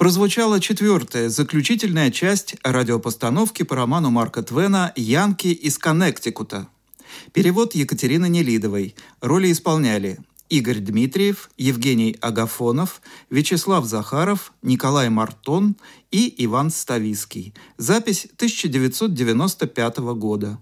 Прозвучала четвертая, заключительная часть радиопостановки по роману Марка Твена «Янки из Коннектикута». Перевод Екатерины Нелидовой. Роли исполняли Игорь Дмитриев, Евгений Агафонов, Вячеслав Захаров, Николай Мартон и Иван Ставиский. Запись 1995 года.